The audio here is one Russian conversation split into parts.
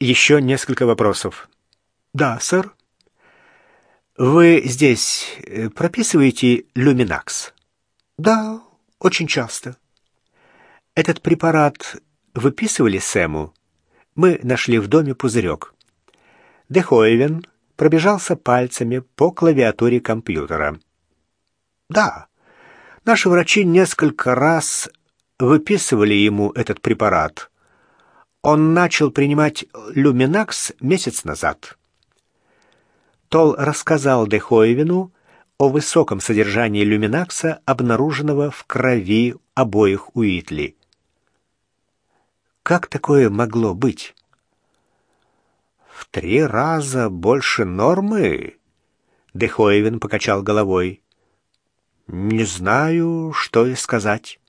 еще несколько вопросов. Да, сэр. Вы здесь э, прописываете люминакс? Да, очень часто. Этот препарат выписывали Сэму? Мы нашли в доме пузырек. Дехойвен пробежался пальцами по клавиатуре компьютера. Да, наши врачи несколько раз выписывали ему этот препарат. Он начал принимать люминакс месяц назад. Тол рассказал Дехойвину о высоком содержании люминакса, обнаруженного в крови обоих Уитли. Как такое могло быть? В три раза больше нормы? Дехойвин покачал головой. Не знаю, что и сказать.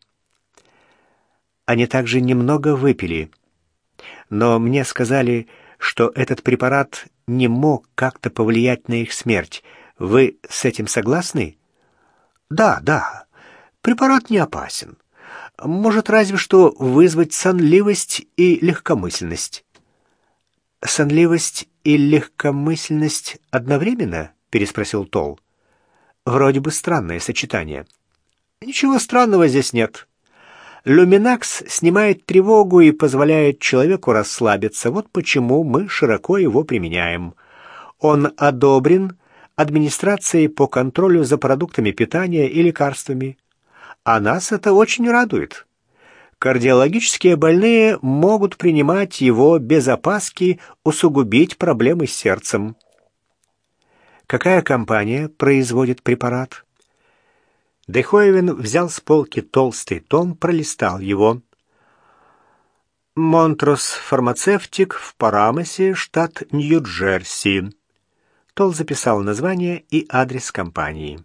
Они также немного выпили но мне сказали, что этот препарат не мог как-то повлиять на их смерть. Вы с этим согласны? Да, да. Препарат не опасен. Может разве что вызвать сонливость и легкомысленность. Сонливость и легкомысленность одновременно? переспросил Тол. Вроде бы странное сочетание. Ничего странного здесь нет. Люминакс снимает тревогу и позволяет человеку расслабиться. Вот почему мы широко его применяем. Он одобрен администрацией по контролю за продуктами питания и лекарствами. А нас это очень радует. Кардиологические больные могут принимать его без опаски усугубить проблемы с сердцем. Какая компания производит препарат? Дехойвен взял с полки толстый том, пролистал его. «Монтрос фармацевтик в Парамасе, штат Нью-Джерси». Тол записал название и адрес компании.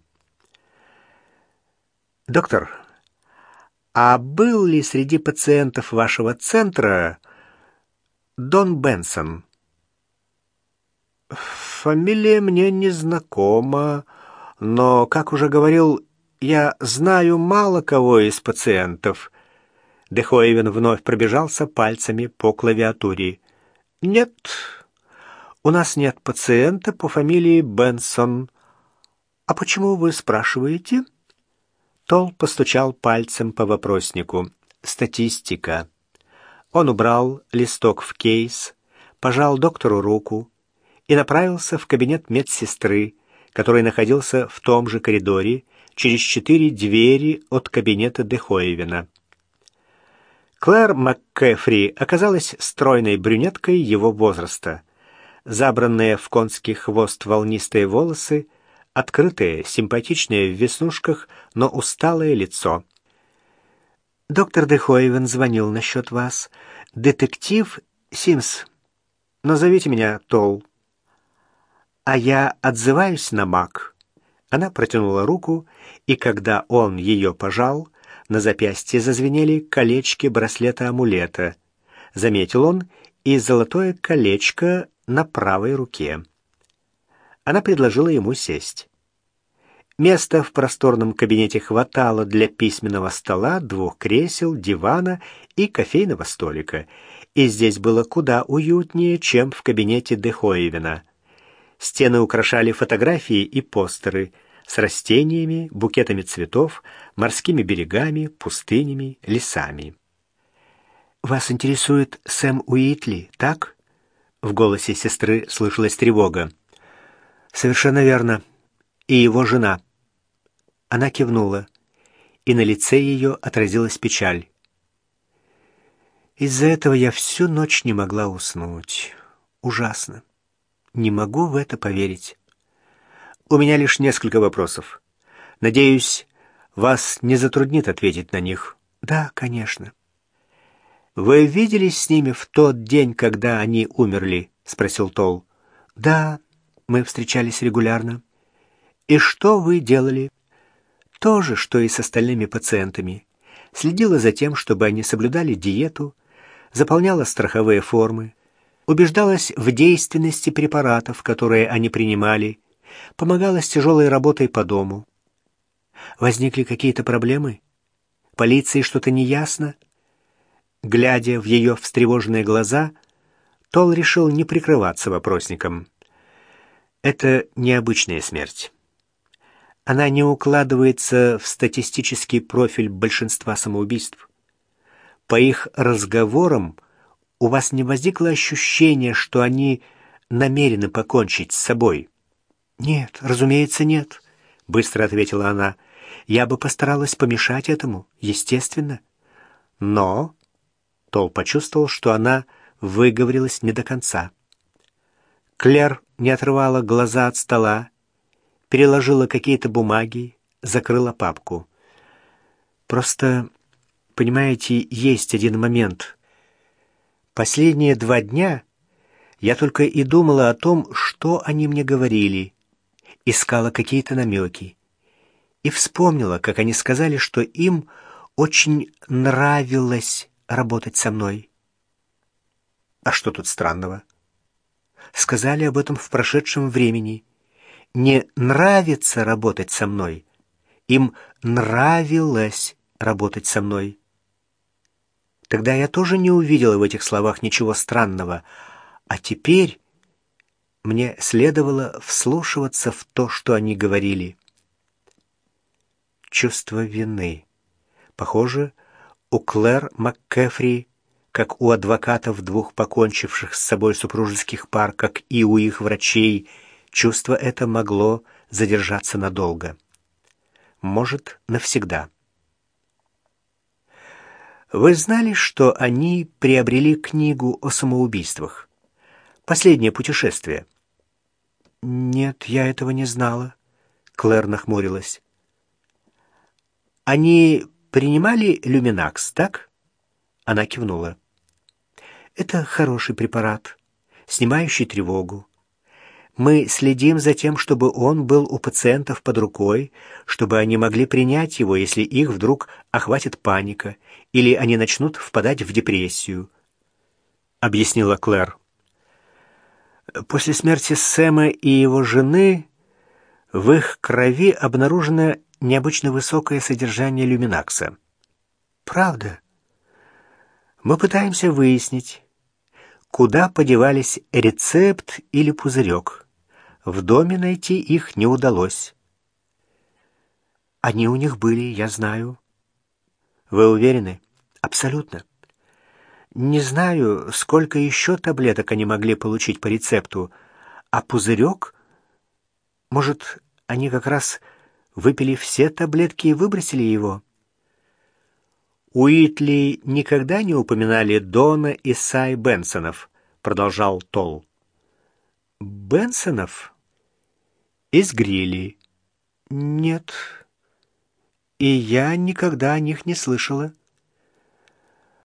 «Доктор, а был ли среди пациентов вашего центра Дон Бенсон?» «Фамилия мне не знакома, но, как уже говорил, я знаю мало кого из пациентов. Дехоевен вновь пробежался пальцами по клавиатуре. Нет, у нас нет пациента по фамилии Бенсон. А почему вы спрашиваете? Тол постучал пальцем по вопроснику. Статистика. Он убрал листок в кейс, пожал доктору руку и направился в кабинет медсестры, который находился в том же коридоре, через четыре двери от кабинета Дехоевина. Клэр МакКэфри оказалась стройной брюнеткой его возраста. Забранные в конский хвост волнистые волосы, открытое, симпатичное в веснушках, но усталое лицо. «Доктор Дехоевен звонил насчет вас. Детектив Симс. Назовите меня Тол». «А я отзываюсь на Мак». Она протянула руку, и когда он ее пожал, на запястье зазвенели колечки браслета-амулета. Заметил он и золотое колечко на правой руке. Она предложила ему сесть. Места в просторном кабинете хватало для письменного стола, двух кресел, дивана и кофейного столика, и здесь было куда уютнее, чем в кабинете Дехоевина. Стены украшали фотографии и постеры с растениями, букетами цветов, морскими берегами, пустынями, лесами. «Вас интересует Сэм Уитли, так?» В голосе сестры слышалась тревога. «Совершенно верно. И его жена». Она кивнула, и на лице ее отразилась печаль. Из-за этого я всю ночь не могла уснуть. Ужасно. Не могу в это поверить. У меня лишь несколько вопросов. Надеюсь, вас не затруднит ответить на них. Да, конечно. Вы виделись с ними в тот день, когда они умерли? спросил Тол. Да, мы встречались регулярно. И что вы делали? То же, что и с остальными пациентами. Следила за тем, чтобы они соблюдали диету, заполняла страховые формы, убеждалась в действенности препаратов, которые они принимали, помогала с тяжелой работой по дому. Возникли какие-то проблемы? Полиции что-то неясно? Глядя в ее встревоженные глаза, Тол решил не прикрываться вопросником. Это необычная смерть. Она не укладывается в статистический профиль большинства самоубийств. По их разговорам у вас не возникло ощущения, что они намерены покончить с собой? Нет, разумеется, нет, быстро ответила она. Я бы постаралась помешать этому, естественно. Но Тол почувствовал, что она выговорилась не до конца. Клер не отрывала глаза от стола, переложила какие-то бумаги, закрыла папку. Просто, понимаете, есть один момент. Последние два дня я только и думала о том, что они мне говорили, искала какие-то намеки. И вспомнила, как они сказали, что им очень нравилось работать со мной. А что тут странного? Сказали об этом в прошедшем времени. Не нравится работать со мной. Им нравилось работать со мной. Тогда я тоже не увидела в этих словах ничего странного, а теперь мне следовало вслушиваться в то, что они говорили. Чувство вины. Похоже, у Клэр МакКефри, как у адвокатов двух покончивших с собой супружеских пар, как и у их врачей, чувство это могло задержаться надолго. Может, навсегда. Вы знали, что они приобрели книгу о самоубийствах? Последнее путешествие. Нет, я этого не знала. Клэр нахмурилась. Они принимали люминакс, так? Она кивнула. Это хороший препарат, снимающий тревогу. Мы следим за тем, чтобы он был у пациентов под рукой, чтобы они могли принять его, если их вдруг охватит паника или они начнут впадать в депрессию, объяснила Клэр. После смерти Сэма и его жены в их крови обнаружено необычно высокое содержание люминакса. Правда? Мы пытаемся выяснить, куда подевались рецепт или пузырек. В доме найти их не удалось. Они у них были, я знаю. Вы уверены? Абсолютно. Не знаю, сколько еще таблеток они могли получить по рецепту, а пузырек... Может, они как раз выпили все таблетки и выбросили его? Уитли никогда не упоминали Дона и Сай Бенсонов, продолжал Толл. Бенсонов? Из Грилли. Нет. И я никогда о них не слышала.